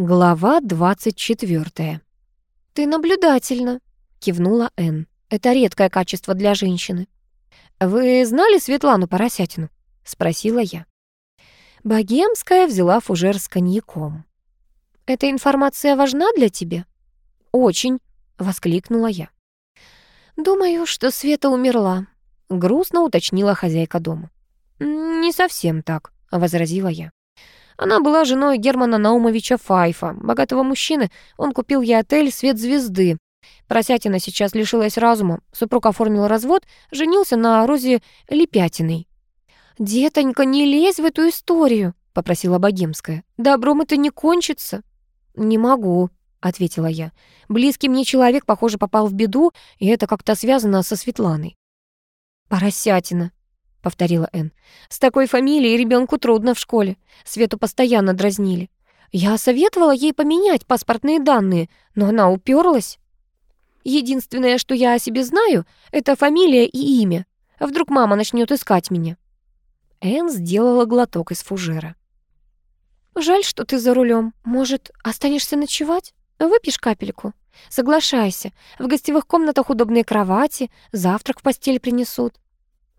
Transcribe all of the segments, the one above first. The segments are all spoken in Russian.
Глава 24. «Ты наблюдательна», — кивнула Энн. «Это редкое качество для женщины». «Вы знали Светлану Поросятину?» — спросила я. Богемская взяла фужер с коньяком. «Эта информация важна для тебя?» «Очень», — воскликнула я. «Думаю, что Света умерла», — грустно уточнила хозяйка дома. «Не совсем так», — возразила я. Она была женой Германа Наумовича Файфа, богатого мужчины. Он купил ей отель «Свет звезды». Просятина сейчас лишилась разума. Супруг оформил развод, женился на Розе Лепятиной. «Детонька, не лезь в эту историю», — попросила Богемская. «Добром это не кончится». «Не могу», — ответила я. «Близкий мне человек, похоже, попал в беду, и это как-то связано со Светланой». «Поросятина», — повторила Энн. «С такой фамилией ребенку трудно в школе. Свету постоянно дразнили. Я советовала ей поменять паспортные данные, но она уперлась. Единственное, что я о себе знаю, это фамилия и имя. А вдруг мама начнет искать меня?» Энн сделала глоток из фужера. «Жаль, что ты за рулем. Может, останешься ночевать? Выпьешь капельку? Соглашайся. В гостевых комнатах удобные кровати, завтрак в постель принесут.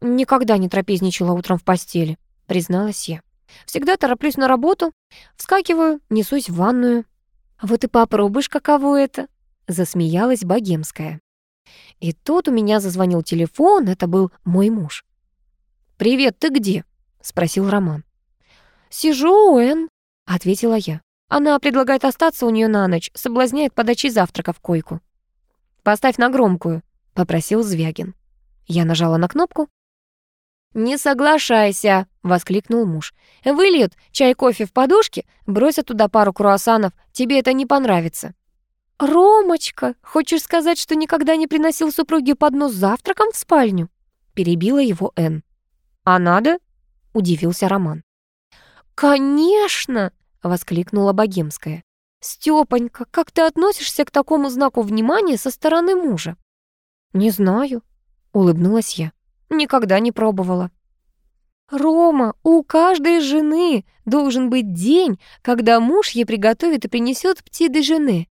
«Никогда не трапезничала утром в постели», — призналась я. «Всегда тороплюсь на работу, вскакиваю, несусь в ванную». «Вот и попробуешь, каково это», — засмеялась богемская. И тут у меня зазвонил телефон, это был мой муж. «Привет, ты где?» — спросил Роман. «Сижу у Энн», — ответила я. Она предлагает остаться у нее на ночь, соблазняет подачи завтрака в койку. «Поставь на громкую», — попросил Звягин. Я нажала на кнопку, «Не соглашайся!» — воскликнул муж. «Выльют чай-кофе в подушке, бросят туда пару круассанов. Тебе это не понравится». «Ромочка, хочешь сказать, что никогда не приносил супруге поднос завтраком в спальню?» Перебила его Энн. «А надо?» — удивился Роман. «Конечно!» — воскликнула Богемская. «Стёпонька, как ты относишься к такому знаку внимания со стороны мужа?» «Не знаю», — улыбнулась я. Никогда не пробовала. Рома, у каждой жены должен быть день, когда муж ей приготовит и принесет пти де жены.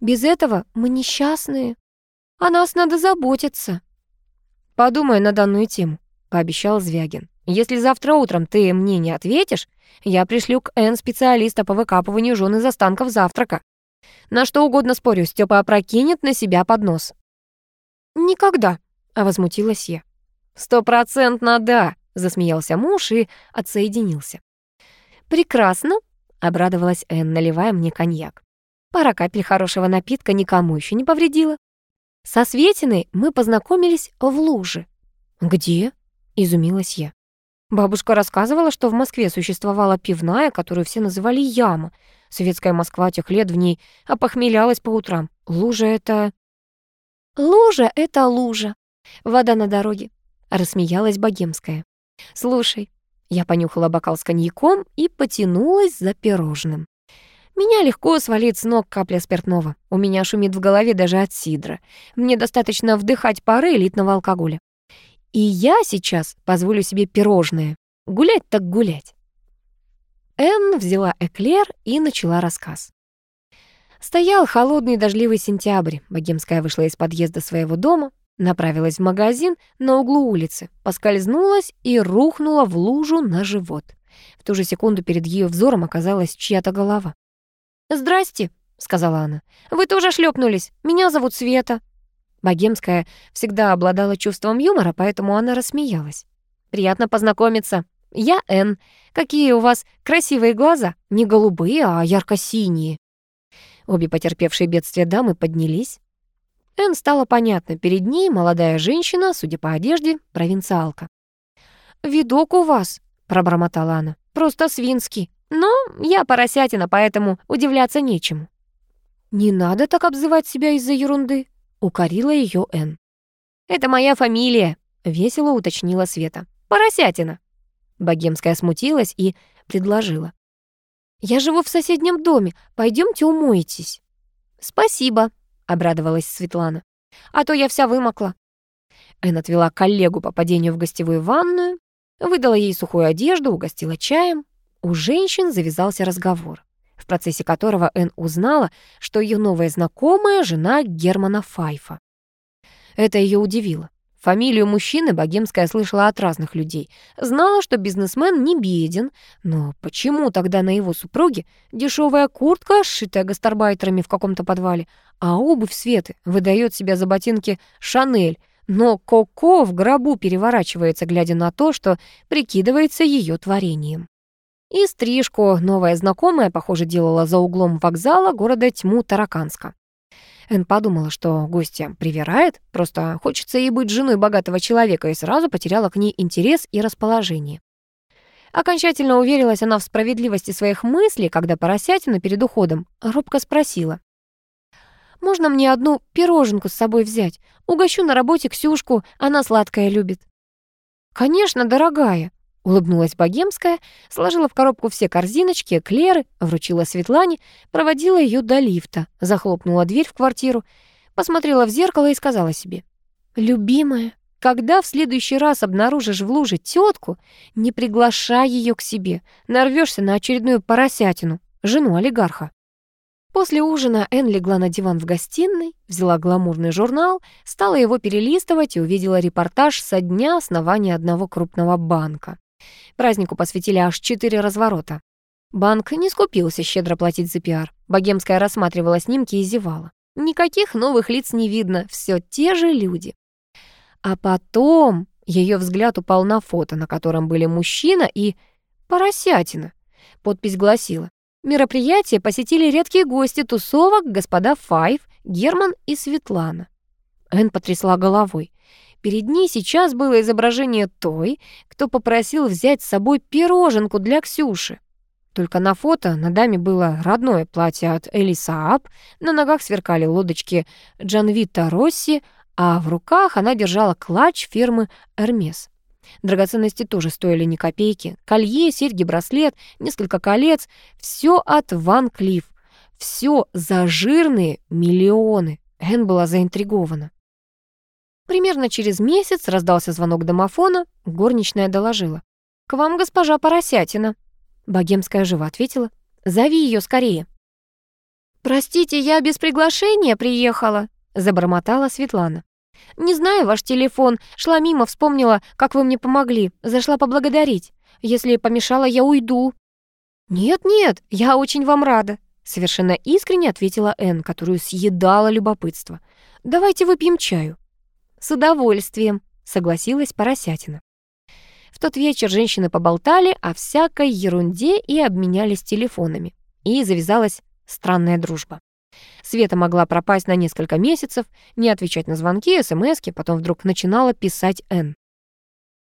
Без этого мы несчастные. О нас надо заботиться. Подумай на данную тему, пообещал Звягин. Если завтра утром ты мне не ответишь, я пришлю к Н специалиста по выкапыванию жен из останков завтрака. На что угодно спорю, Степа опрокинет на себя поднос. Никогда, возмутилась я. «Стопроцентно да», — засмеялся муж и отсоединился. «Прекрасно», — обрадовалась Энн, наливая мне коньяк. Пара капель хорошего напитка никому еще не повредила. Со Светиной мы познакомились в луже. «Где?» — изумилась я. Бабушка рассказывала, что в Москве существовала пивная, которую все называли «яма». Советская Москва тех лет в ней опохмелялась по утрам. Лужа — это... Лужа — это лужа. Вода на дороге. Рассмеялась богемская. «Слушай». Я понюхала бокал с коньяком и потянулась за пирожным. Меня легко свалит с ног капля спиртного. У меня шумит в голове даже от сидра. Мне достаточно вдыхать пары элитного алкоголя. И я сейчас позволю себе пирожное. Гулять так гулять. Энн взяла эклер и начала рассказ. Стоял холодный дождливый сентябрь. Богемская вышла из подъезда своего дома, Направилась в магазин на углу улицы, поскользнулась и рухнула в лужу на живот. В ту же секунду перед ее взором оказалась чья-то голова. «Здрасте», — сказала она. «Вы тоже шлепнулись. Меня зовут Света». Богемская всегда обладала чувством юмора, поэтому она рассмеялась. «Приятно познакомиться. Я Энн. Какие у вас красивые глаза. Не голубые, а ярко-синие». Обе потерпевшие бедствие дамы поднялись. Эн стало понятно, перед ней молодая женщина, судя по одежде, провинциалка. «Видок у вас», — пробормотала она, — «просто свинский. Но я поросятина, поэтому удивляться нечему». «Не надо так обзывать себя из-за ерунды», — укорила ее Эн. «Это моя фамилия», — весело уточнила Света. «Поросятина». Богемская смутилась и предложила. «Я живу в соседнем доме, пойдемте умоетесь». «Спасибо», обрадовалась Светлана. «А то я вся вымокла». Эн отвела коллегу по падению в гостевую ванную, выдала ей сухую одежду, угостила чаем. У женщин завязался разговор. в процессе которого Энн узнала, что ее новая знакомая — жена Германа Файфа. Это ее удивило. Фамилию мужчины богемская слышала от разных людей. Знала, что бизнесмен не беден, но почему тогда на его супруге дешевая куртка, сшитая гастарбайтерами в каком-то подвале, а обувь Светы выдает себя за ботинки «Шанель», но Коко в гробу переворачивается, глядя на то, что прикидывается ее творением. И стрижку новая знакомая, похоже, делала за углом вокзала города Тьму Тараканска. Эн подумала, что гостья привирает, просто хочется ей быть женой богатого человека, и сразу потеряла к ней интерес и расположение. Окончательно уверилась она в справедливости своих мыслей, когда поросятина перед уходом робко спросила. «Можно мне одну пироженку с собой взять? Угощу на работе Ксюшку, она сладкое любит». «Конечно, дорогая», Улыбнулась богемская, сложила в коробку все корзиночки, эклеры, вручила Светлане, проводила ее до лифта, захлопнула дверь в квартиру, посмотрела в зеркало и сказала себе. «Любимая, когда в следующий раз обнаружишь в луже тетку, не приглашай ее к себе, нарвешься на очередную поросятину, жену олигарха». После ужина Энн легла на диван в гостиной, взяла гламурный журнал, стала его перелистывать и увидела репортаж со дня основания одного крупного банка. Празднику посвятили аж четыре разворота. Банк не скупился щедро платить за пиар. Богемская рассматривала снимки и зевала. Никаких новых лиц не видно, все те же люди. А потом ее взгляд упал на фото, на котором были мужчина и поросятина. Подпись гласила «Мероприятие посетили редкие гости тусовок, господа Файв, Герман и Светлана». Энн потрясла головой. Перед ней сейчас было изображение той, кто попросил взять с собой пироженку для Ксюши. Только на фото на даме было родное платье от Элисаап, на ногах сверкали лодочки Джанвита Росси, а в руках она держала клатч фирмы «Эрмес». Драгоценности тоже стоили ни копейки. Колье, серьги, браслет, несколько колец — все от Ван Клифф. Все за жирные миллионы. Эн была заинтригована. Примерно через месяц раздался звонок домофона, горничная доложила. «К вам госпожа Поросятина». Богемская живо ответила. «Зови ее скорее». «Простите, я без приглашения приехала», — забормотала Светлана. «Не знаю ваш телефон. Шла мимо, вспомнила, как вы мне помогли. Зашла поблагодарить. Если помешала, я уйду». «Нет-нет, я очень вам рада», — совершенно искренне ответила Энн, которую съедало любопытство. «Давайте выпьем чаю». «С удовольствием», — согласилась поросятина. В тот вечер женщины поболтали о всякой ерунде и обменялись телефонами. И завязалась странная дружба. Света могла пропасть на несколько месяцев, не отвечать на звонки, смски, потом вдруг начинала писать Н.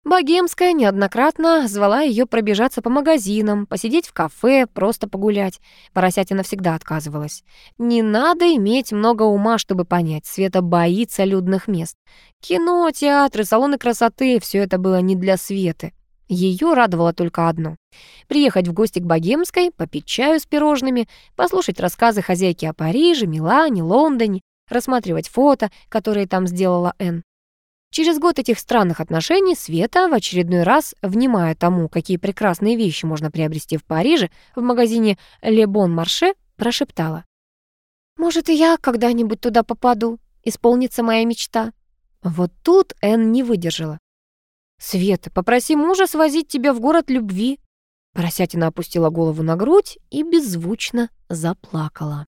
Богемская неоднократно звала ее пробежаться по магазинам, посидеть в кафе, просто погулять. Поросятина всегда отказывалась. Не надо иметь много ума, чтобы понять, Света боится людных мест. Кино, театры, салоны красоты — все это было не для Светы. Ее радовало только одно — приехать в гости к Богемской, попить чаю с пирожными, послушать рассказы хозяйки о Париже, Милане, Лондоне, рассматривать фото, которые там сделала Энн. Через год этих странных отношений Света в очередной раз, внимая тому, какие прекрасные вещи можно приобрести в Париже, в магазине «Le Bon Marché», прошептала. «Может, и я когда-нибудь туда попаду? Исполнится моя мечта». Вот тут Энн не выдержала. «Света, попроси мужа свозить тебя в город любви». Поросятина опустила голову на грудь и беззвучно заплакала.